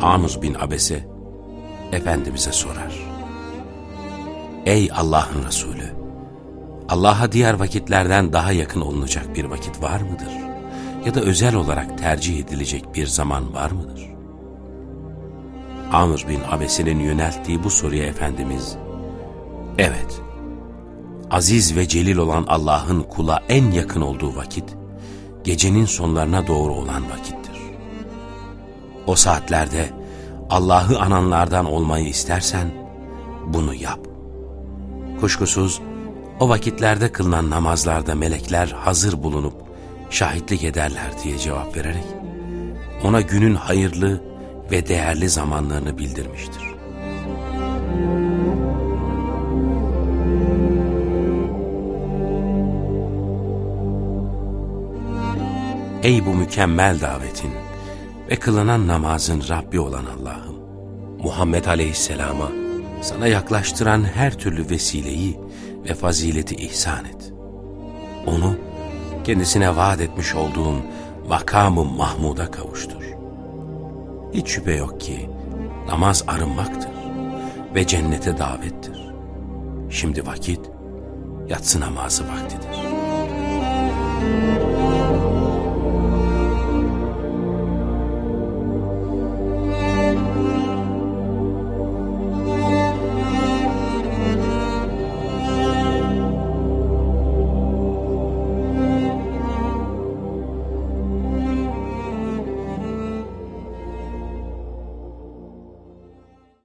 Amuz bin Abese, Efendimiz'e sorar. Ey Allah'ın Resulü! Allah'a diğer vakitlerden daha yakın olunacak bir vakit var mıdır? Ya da özel olarak tercih edilecek bir zaman var mıdır? Amr bin Abese'nin yönelttiği bu soruya Efendimiz, evet, aziz ve celil olan Allah'ın kula en yakın olduğu vakit, gecenin sonlarına doğru olan vakittir. O saatlerde Allah'ı ananlardan olmayı istersen, bunu yap. Kuşkusuz, o vakitlerde kılınan namazlarda melekler hazır bulunup şahitlik ederler diye cevap vererek, ona günün hayırlı ve değerli zamanlarını bildirmiştir. Ey bu mükemmel davetin ve kılınan namazın Rabbi olan Allah'ım! Muhammed Aleyhisselam'a sana yaklaştıran her türlü vesileyi ve fazileti ihsan et. Onu kendisine vaat etmiş olduğun makamı Mahmud'a kavuştur. Hiç şüphe yok ki namaz arınmaktır ve cennete davettir. Şimdi vakit yatsı namazı vaktidir.